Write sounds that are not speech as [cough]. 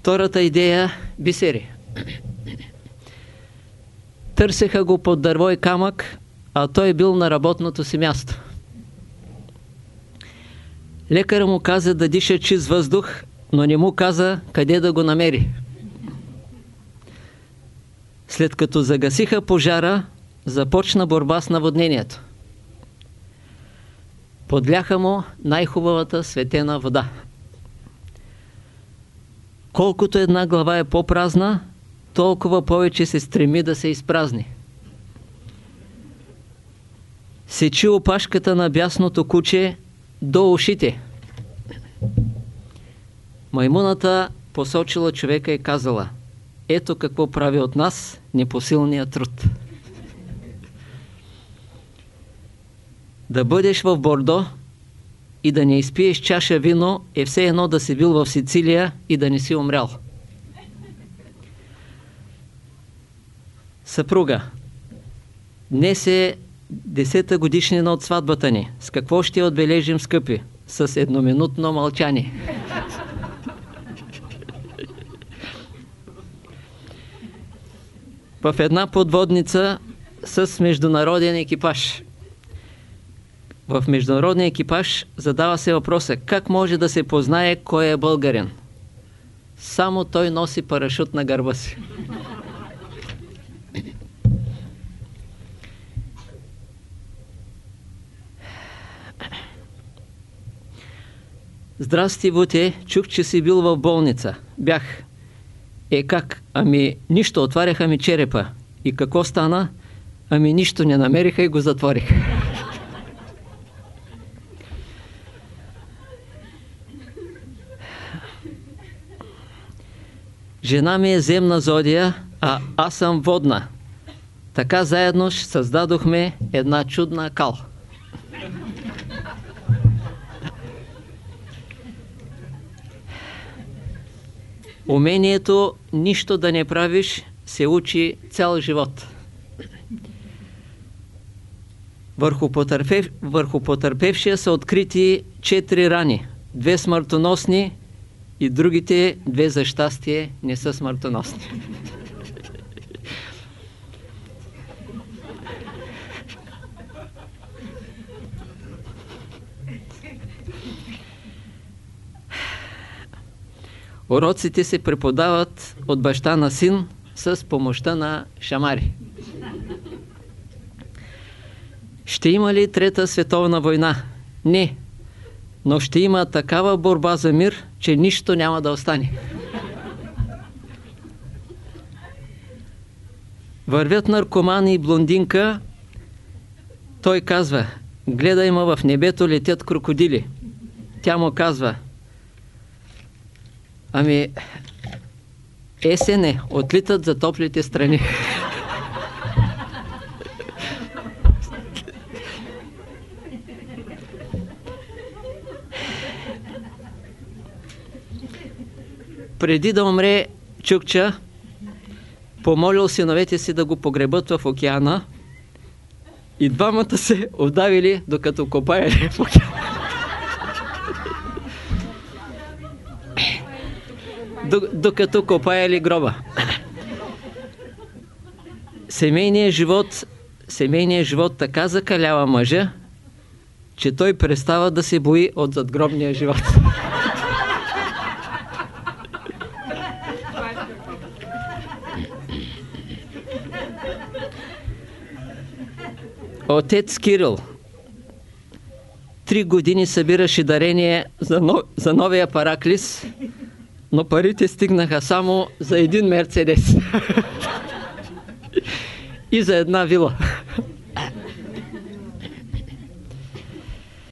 Втората идея – бисери. Търсеха го под дърво и камък, а той бил на работното си място. Лекарът му каза да диша чист въздух, но не му каза къде да го намери. След като загасиха пожара, започна борба с наводнението. Подляха му най-хубавата светена вода. Колкото една глава е по-празна, толкова повече се стреми да се изпразни. Сечи опашката на бясното куче до ушите. Маймуната посочила човека и казала Ето какво прави от нас непосилния труд. Да бъдеш в Бордо и да не изпиеш чаша вино е все едно да си бил в Сицилия и да не си умрял. Съпруга, днес е десета годишнина от сватбата ни. С какво ще отбележим, скъпи? С едноминутно мълчание. [laughs] в една подводница с международен екипаж. В международния екипаж задава се въпроса как може да се познае кой е българин. Само той носи парашют на гърба си. Здрасти, Вуте, чух, че си бил в болница. Бях. Е как? Ами нищо, отваряха ми черепа. И какво стана? Ами нищо не намериха и го затвориха. Жена ми е земна зодия, а аз съм водна. Така заедно създадохме една чудна кал. Умението нищо да не правиш се учи цял живот. Върху, потърпев, върху потърпевшия са открити четири рани. Две смъртоносни и другите две за щастие не са смъртоносни. Уроците се преподават от баща на син с помощта на шамари. Ще има ли Трета световна война? Не. Но ще има такава борба за мир, че нищо няма да остане. Вървят наркомани и блондинка. Той казва, гледай ма в небето летят крокодили. Тя му казва, Ами, есене, отлитат за топлите страни. Преди да умре Чукча, помолил синовете си да го погребат в океана и двамата се отдавили, докато копаяли в океана. докато копаяли гроба. Семейният живот, семейният живот така закалява мъжа, че той престава да се бои от задгробния живот. Отец Кирил три години събираше дарение за, но, за новия параклис но парите стигнаха само за един Мерцедес [laughs] и за една вила.